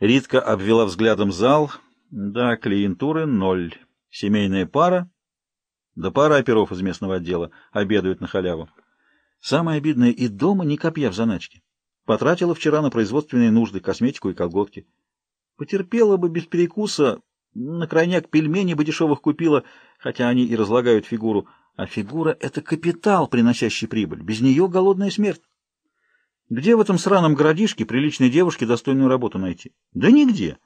Ритка обвела взглядом зал. Да, клиентуры ноль. Семейная пара, да пара оперов из местного отдела обедают на халяву. Самое обидное, и дома ни копья в заначке. Потратила вчера на производственные нужды, косметику и колготки. Потерпела бы без перекуса, на крайняк пельмени бы дешевых купила, хотя они и разлагают фигуру. А фигура — это капитал, приносящий прибыль. Без нее голодная смерть. Где в этом сраном городишке приличной девушке достойную работу найти? Да нигде.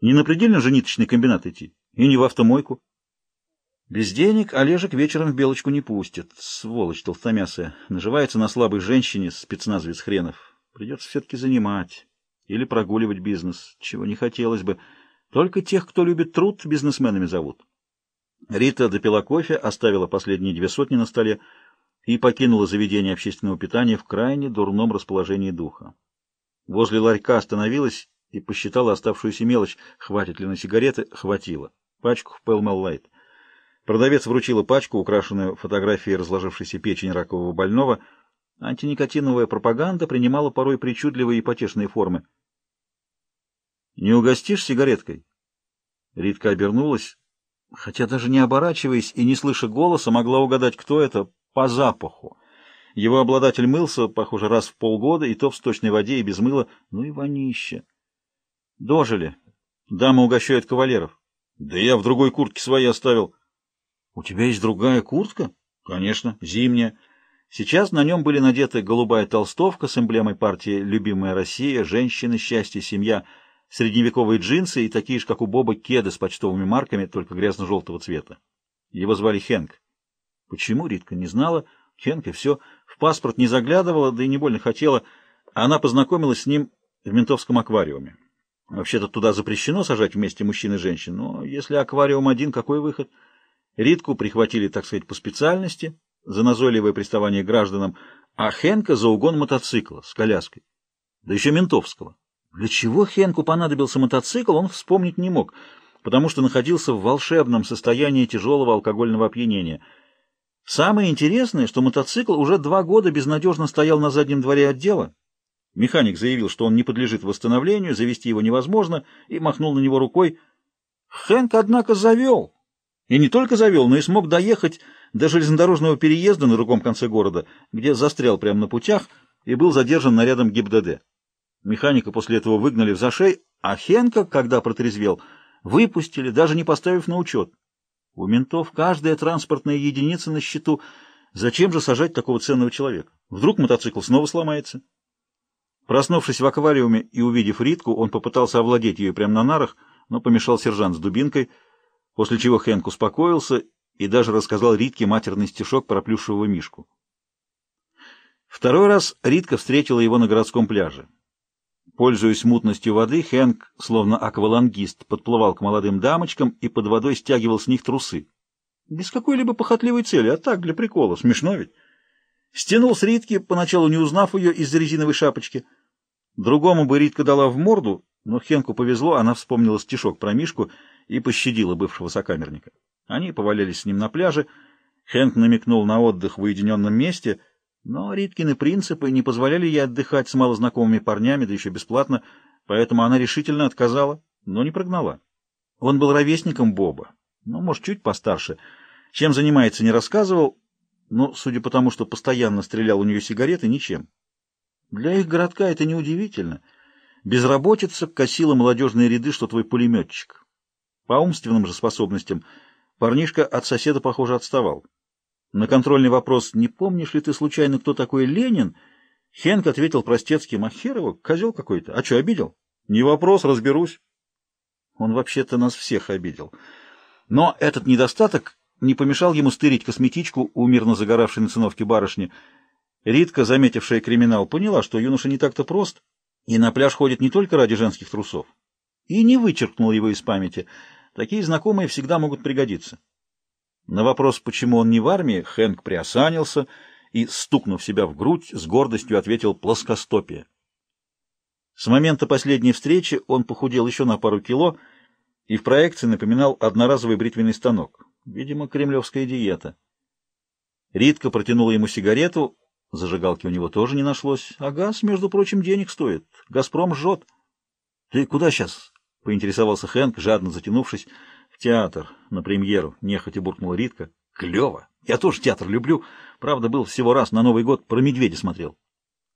Не на предельно же ниточный комбинат идти, и не в автомойку. Без денег Олежек вечером в Белочку не пустит. Сволочь толстомясая. Наживается на слабой женщине, спецназовец хренов. Придется все-таки занимать. Или прогуливать бизнес, чего не хотелось бы. Только тех, кто любит труд, бизнесменами зовут. Рита допила кофе, оставила последние две сотни на столе, и покинула заведение общественного питания в крайне дурном расположении духа. Возле ларька остановилась и посчитала оставшуюся мелочь. Хватит ли на сигареты? Хватило. Пачку Pellmell Light. Продавец вручила пачку, украшенную фотографией разложившейся печени ракового больного. Антиникотиновая пропаганда принимала порой причудливые и потешные формы. «Не угостишь сигареткой?» Ритка обернулась, хотя даже не оборачиваясь и не слыша голоса, могла угадать, кто это, по запаху. Его обладатель мылся, похоже, раз в полгода, и то в сточной воде и без мыла. Ну и вонище. Дожили. Дама угощает кавалеров. Да я в другой куртке свои оставил. У тебя есть другая куртка? Конечно, зимняя. Сейчас на нем были надеты голубая толстовка с эмблемой партии «Любимая Россия», «Женщины», «Счастье», «Семья», средневековые джинсы и такие же, как у Боба, кеды с почтовыми марками, только грязно-желтого цвета. Его звали Хэнк. Почему, Ритка не знала. Хенка все. В паспорт не заглядывала, да и не больно хотела. Она познакомилась с ним в ментовском аквариуме. Вообще-то туда запрещено сажать вместе мужчин и женщин, но если аквариум один, какой выход? Ритку прихватили, так сказать, по специальности, за назойливое приставание гражданам, а Хенка за угон мотоцикла с коляской. Да еще ментовского. Для чего Хенку понадобился мотоцикл, он вспомнить не мог, потому что находился в волшебном состоянии тяжелого алкогольного опьянения — Самое интересное, что мотоцикл уже два года безнадежно стоял на заднем дворе отдела. Механик заявил, что он не подлежит восстановлению, завести его невозможно, и махнул на него рукой. Хэнк, однако, завел. И не только завел, но и смог доехать до железнодорожного переезда на другом конце города, где застрял прямо на путях и был задержан нарядом ГИБДД. Механика после этого выгнали в зашей, а Хенка, когда протрезвел, выпустили, даже не поставив на учет. У ментов каждая транспортная единица на счету. Зачем же сажать такого ценного человека? Вдруг мотоцикл снова сломается? Проснувшись в аквариуме и увидев Ритку, он попытался овладеть ее прямо на нарах, но помешал сержант с дубинкой, после чего Хэнк успокоился и даже рассказал Ритке матерный стишок про плюшевого мишку. Второй раз Ритка встретила его на городском пляже. Пользуясь мутностью воды, Хэнк, словно аквалангист, подплывал к молодым дамочкам и под водой стягивал с них трусы. Без какой-либо похотливой цели, а так, для прикола. Смешно ведь? Стянул с Ритки, поначалу не узнав ее из-за резиновой шапочки. Другому бы Ритка дала в морду, но Хенку повезло, она вспомнила стишок про Мишку и пощадила бывшего сокамерника. Они повалялись с ним на пляже. Хэнк намекнул на отдых в уединенном месте — но Риткины принципы не позволяли ей отдыхать с малознакомыми парнями, да еще бесплатно, поэтому она решительно отказала, но не прогнала. Он был ровесником Боба, но, может, чуть постарше. Чем занимается, не рассказывал, но, судя по тому, что постоянно стрелял у нее сигареты, ничем. Для их городка это неудивительно. Безработица косила молодежные ряды, что твой пулеметчик. По умственным же способностям парнишка от соседа, похоже, отставал. На контрольный вопрос «Не помнишь ли ты случайно, кто такой Ленин?» Хенк ответил простецки «Махерова? Козел какой-то. А что, обидел?» «Не вопрос, разберусь». Он вообще-то нас всех обидел. Но этот недостаток не помешал ему стырить косметичку у мирно загоравшей на циновке барышни. Ритка, заметившая криминал, поняла, что юноша не так-то прост, и на пляж ходит не только ради женских трусов. И не вычеркнула его из памяти. Такие знакомые всегда могут пригодиться. На вопрос, почему он не в армии, Хэнк приосанился и, стукнув себя в грудь, с гордостью ответил «плоскостопие». С момента последней встречи он похудел еще на пару кило и в проекции напоминал одноразовый бритвенный станок. Видимо, кремлевская диета. Ритка протянула ему сигарету, зажигалки у него тоже не нашлось, а газ, между прочим, денег стоит. «Газпром» жжет. Ты куда сейчас? — поинтересовался Хэнк, жадно затянувшись. — Театр, на премьеру, — нехотя буркнула Ритка. — Клево! Я тоже театр люблю. Правда, был всего раз на Новый год, про медведя смотрел.